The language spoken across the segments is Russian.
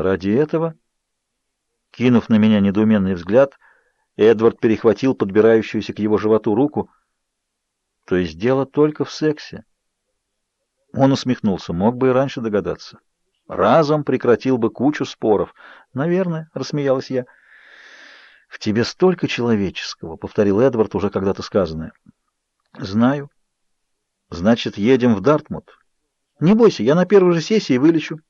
Ради этого, кинув на меня недоуменный взгляд, Эдвард перехватил подбирающуюся к его животу руку. То есть дело только в сексе. Он усмехнулся, мог бы и раньше догадаться. Разом прекратил бы кучу споров. Наверное, рассмеялась я. В тебе столько человеческого, повторил Эдвард уже когда-то сказанное. Знаю. Значит, едем в Дартмут. Не бойся, я на первой же сессии вылечу.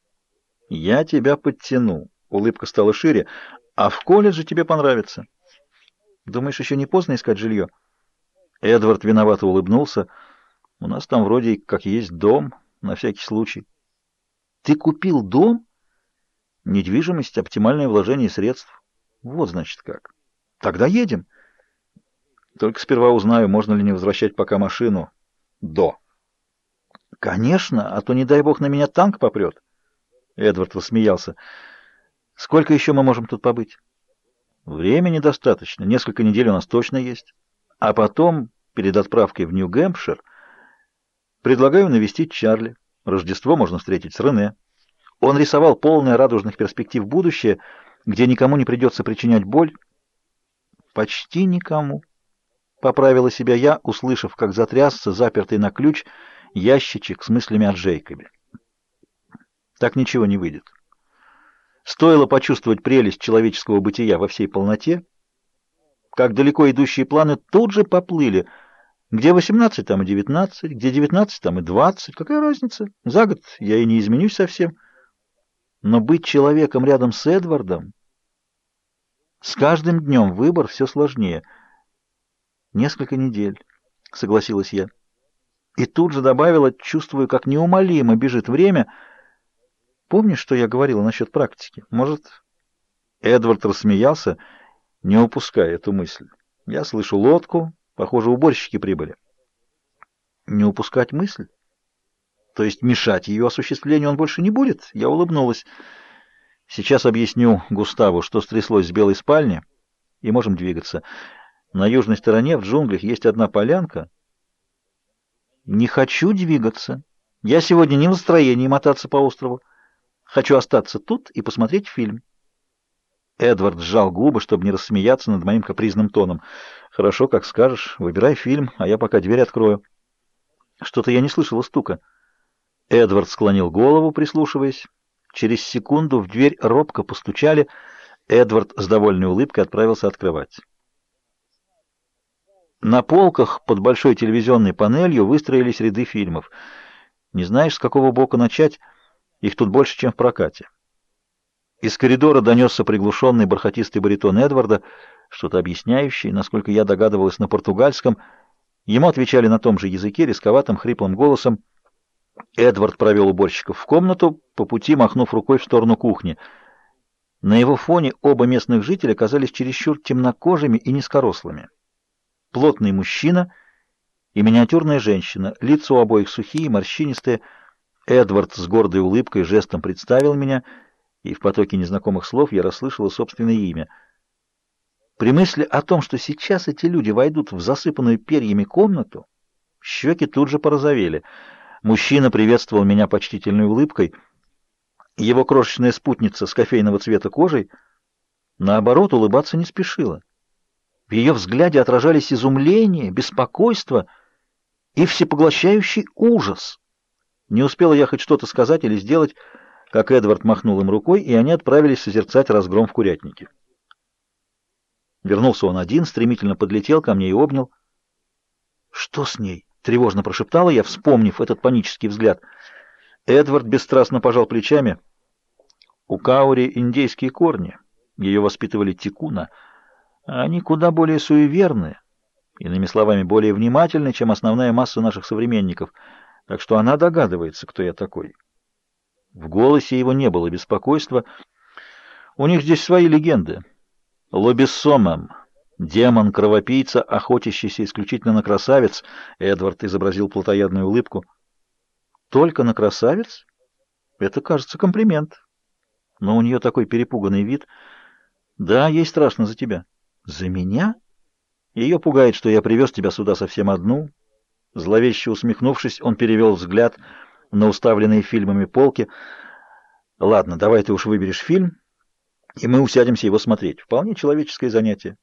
Я тебя подтяну. Улыбка стала шире. А в колледже тебе понравится. Думаешь, еще не поздно искать жилье? Эдвард виновато улыбнулся. У нас там вроде как есть дом, на всякий случай. Ты купил дом? Недвижимость — оптимальное вложение средств. Вот, значит, как. Тогда едем. Только сперва узнаю, можно ли не возвращать пока машину до. Конечно, а то, не дай бог, на меня танк попрет. Эдвард рассмеялся. Сколько еще мы можем тут побыть? Времени достаточно. Несколько недель у нас точно есть. А потом, перед отправкой в Нью-Гэмпшир, Предлагаю навестить Чарли. Рождество можно встретить с Рене. Он рисовал полное радужных перспектив будущее, где никому не придется причинять боль. Почти никому. Поправила себя я, услышав, как затрясся запертый на ключ ящичек с мыслями о Джейкобе. Так ничего не выйдет. Стоило почувствовать прелесть человеческого бытия во всей полноте, как далеко идущие планы тут же поплыли — где 18, там и 19, где 19, там и 20. Какая разница? За год я и не изменюсь совсем. Но быть человеком рядом с Эдвардом... С каждым днем выбор все сложнее. Несколько недель, согласилась я. И тут же добавила, чувствую, как неумолимо бежит время. Помнишь, что я говорила насчет практики? Может... Эдвард рассмеялся, не упуская эту мысль. Я слышу лодку, Похоже, уборщики прибыли. Не упускать мысль? То есть мешать ее осуществлению он больше не будет? Я улыбнулась. Сейчас объясню Густаву, что стряслось с белой спальни, и можем двигаться. На южной стороне в джунглях есть одна полянка. Не хочу двигаться. Я сегодня не в настроении мотаться по острову. Хочу остаться тут и посмотреть фильм. Эдвард сжал губы, чтобы не рассмеяться над моим капризным тоном. «Хорошо, как скажешь. Выбирай фильм, а я пока дверь открою». Что-то я не слышала стука. Эдвард склонил голову, прислушиваясь. Через секунду в дверь робко постучали. Эдвард с довольной улыбкой отправился открывать. На полках под большой телевизионной панелью выстроились ряды фильмов. Не знаешь, с какого бока начать? Их тут больше, чем в прокате. Из коридора донесся приглушенный бархатистый баритон Эдварда, что-то объясняющий, насколько я догадывалась, на португальском. Ему отвечали на том же языке, рисковатым, хриплым голосом. Эдвард провел уборщиков в комнату, по пути махнув рукой в сторону кухни. На его фоне оба местных жителя казались чересчур темнокожими и низкорослыми. Плотный мужчина и миниатюрная женщина, лица у обоих сухие, морщинистые. Эдвард с гордой улыбкой жестом представил меня — и в потоке незнакомых слов я расслышала собственное имя. При мысли о том, что сейчас эти люди войдут в засыпанную перьями комнату, щеки тут же порозовели. Мужчина приветствовал меня почтительной улыбкой. Его крошечная спутница с кофейного цвета кожей, наоборот, улыбаться не спешила. В ее взгляде отражались изумление, беспокойство и всепоглощающий ужас. Не успела я хоть что-то сказать или сделать, как Эдвард махнул им рукой, и они отправились созерцать разгром в курятнике. Вернулся он один, стремительно подлетел ко мне и обнял. «Что с ней?» — тревожно прошептала я, вспомнив этот панический взгляд. Эдвард бесстрастно пожал плечами. «У Каури индейские корни. Ее воспитывали тикуна. Они куда более суеверны, иными словами, более внимательны, чем основная масса наших современников, так что она догадывается, кто я такой». В голосе его не было беспокойства. У них здесь свои легенды. Лобиссомам, демон-кровопийца, охотящийся исключительно на красавец. Эдвард изобразил плотоядную улыбку. Только на красавец? Это, кажется, комплимент. Но у нее такой перепуганный вид. Да, ей страшно за тебя. За меня? Ее пугает, что я привез тебя сюда совсем одну. Зловеще усмехнувшись, он перевел взгляд на уставленные фильмами полки. Ладно, давай ты уж выберешь фильм, и мы усядемся его смотреть. Вполне человеческое занятие.